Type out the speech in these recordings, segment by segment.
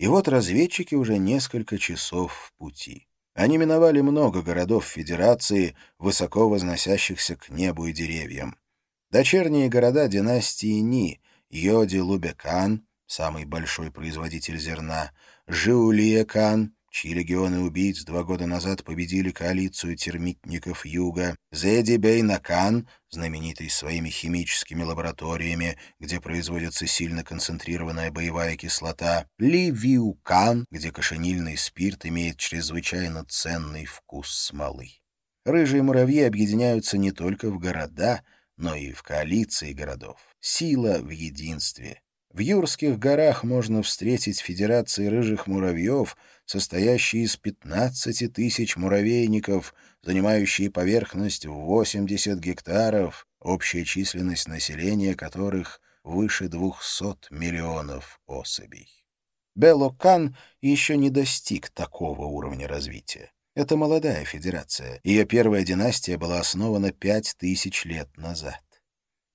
И вот разведчики уже несколько часов в пути. Они миновали много городов Федерации, высоко возносящихся к небу и деревьям. Дочерние города династии Ни, Йоди-Лубекан, самый большой производитель зерна, Жиулия-Кан, чьи легионы убийц два года назад победили коалицию термитников Юга, Зеди Бейнакан, знаменитый своими химическими лабораториями, где производится сильно концентрированная боевая кислота, Ли Виукан, где кошенильный спирт имеет чрезвычайно ценный вкус смолы. Рыжие муравьи объединяются не только в города, но и в коалиции городов. Сила в единстве. В Юрских горах можно встретить федерации рыжих муравьев, состоящие из 15 тысяч муравейников, занимающие поверхность в 80 гектаров, общая численность населения которых выше 200 миллионов особей. Белокан еще не достиг такого уровня развития. Это молодая федерация. Ее первая династия была основана пять тысяч лет назад.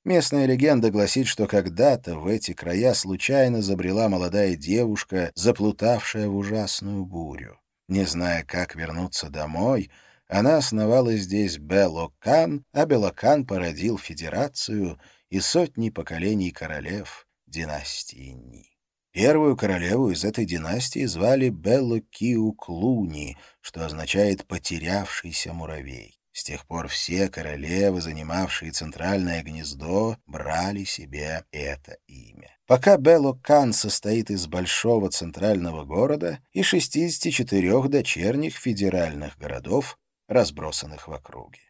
Местная легенда гласит, что когда-то в эти края случайно забрела молодая девушка, заплутавшая в ужасную бурю. Не зная, как вернуться домой, она основала здесь Белокан, а Белокан породил федерацию и сотни поколений королев династии Ни. Первую королеву из этой династии звали Белокиуклуни, что означает «потерявшийся муравей». С тех пор все королевы, занимавшие центральное гнездо, брали себе это имя. Пока Белокан состоит из большого центрального города и 64 дочерних федеральных городов, разбросанных в округе.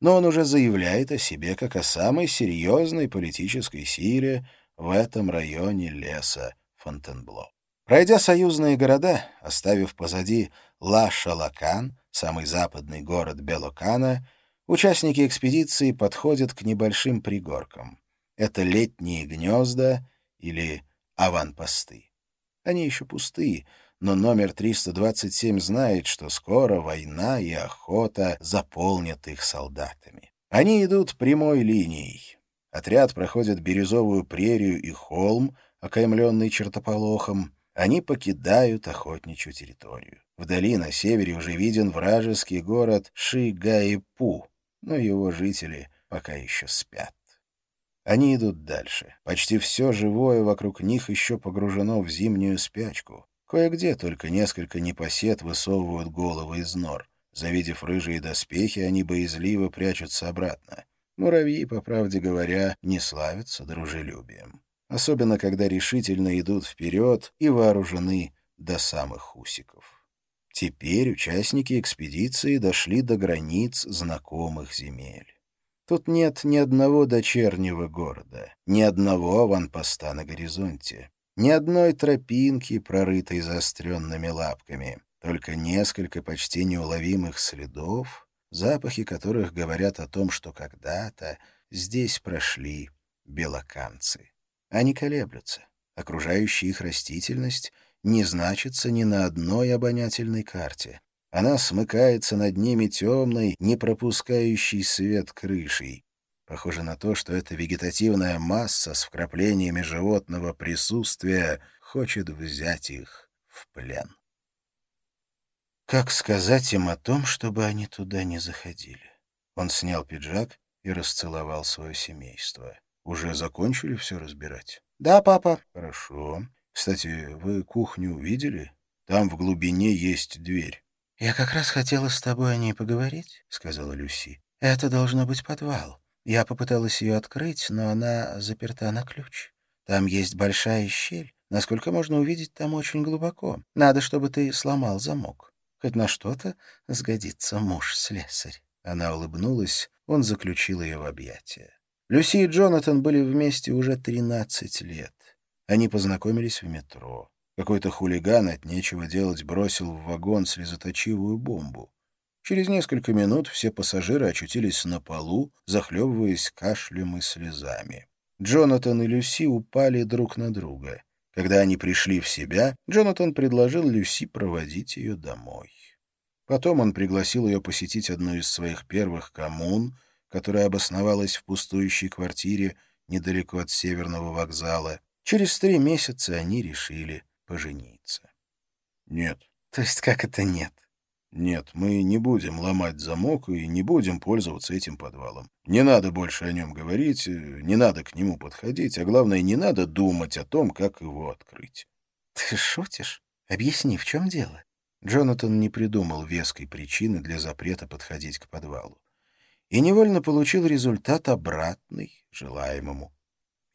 Но он уже заявляет о себе как о самой серьезной политической силе в этом районе леса Фонтенбло. Пройдя союзные города, оставив позади Ла-Шалакан, самый западный город Белокана, участники экспедиции подходят к небольшим пригоркам. Это летние гнезда или аванпосты. Они еще пустые, но номер 327 знает, что скоро война и охота заполнят их солдатами. Они идут прямой линией. Отряд проходит бирюзовую прерию и холм, окаймленный чертополохом. Они покидают охотничью территорию. Вдали на севере уже виден вражеский город Шигаипу, но его жители пока еще спят. Они идут дальше. Почти все живое вокруг них еще погружено в зимнюю спячку. Кое-где только несколько непосед высовывают головы из нор. Завидев рыжие доспехи, они боязливо прячутся обратно. Муравьи, по правде говоря, не славятся дружелюбием. Особенно, когда решительно идут вперед и вооружены до самых усиков. Теперь участники экспедиции дошли до границ знакомых земель. Тут нет ни одного дочернего города, ни одного аванпоста на горизонте, ни одной тропинки, прорытой заостренными лапками, только несколько почти неуловимых следов, запахи которых говорят о том, что когда-то здесь прошли белоканцы. Они колеблются. Окружающая их растительность — не значится ни на одной обонятельной карте. Она смыкается над ними темной, не пропускающей свет крышей. Похоже на то, что эта вегетативная масса с вкраплениями животного присутствия хочет взять их в плен. Как сказать им о том, чтобы они туда не заходили? Он снял пиджак и расцеловал свое семейство. Уже закончили все разбирать? — Да, папа. — Хорошо. Кстати, вы кухню видели? Там в глубине есть дверь. — Я как раз хотела с тобой о ней поговорить, — сказала Люси. — Это должно быть подвал. Я попыталась ее открыть, но она заперта на ключ. Там есть большая щель. Насколько можно увидеть, там очень глубоко. Надо, чтобы ты сломал замок. Хоть на что-то сгодится муж-слесарь. Она улыбнулась, он заключил ее в объятия. Люси и Джонатан были вместе уже тринадцать лет. Они познакомились в метро. Какой-то хулиган от нечего делать бросил в вагон слезоточивую бомбу. Через несколько минут все пассажиры очутились на полу, захлебываясь кашлем и слезами. Джонатан и Люси упали друг на друга. Когда они пришли в себя, Джонатан предложил Люси проводить ее домой. Потом он пригласил ее посетить одну из своих первых коммун, которая обосновалась в пустующей квартире недалеко от Северного вокзала, Через три месяца они решили пожениться. Нет. То есть как это нет? Нет, мы не будем ломать замок и не будем пользоваться этим подвалом. Не надо больше о нем говорить, не надо к нему подходить, а главное, не надо думать о том, как его открыть. Ты шутишь? Объясни, в чем дело? Джонатан не придумал веской причины для запрета подходить к подвалу. И невольно получил результат обратный желаемому.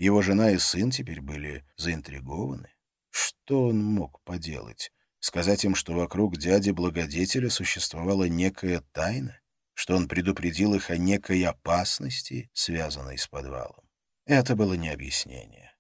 Его жена и сын теперь были заинтригованы. Что он мог поделать? Сказать им, что вокруг дяди-благодетеля существовала некая тайна? Что он предупредил их о некой опасности, связанной с подвалом? Это было не объяснение.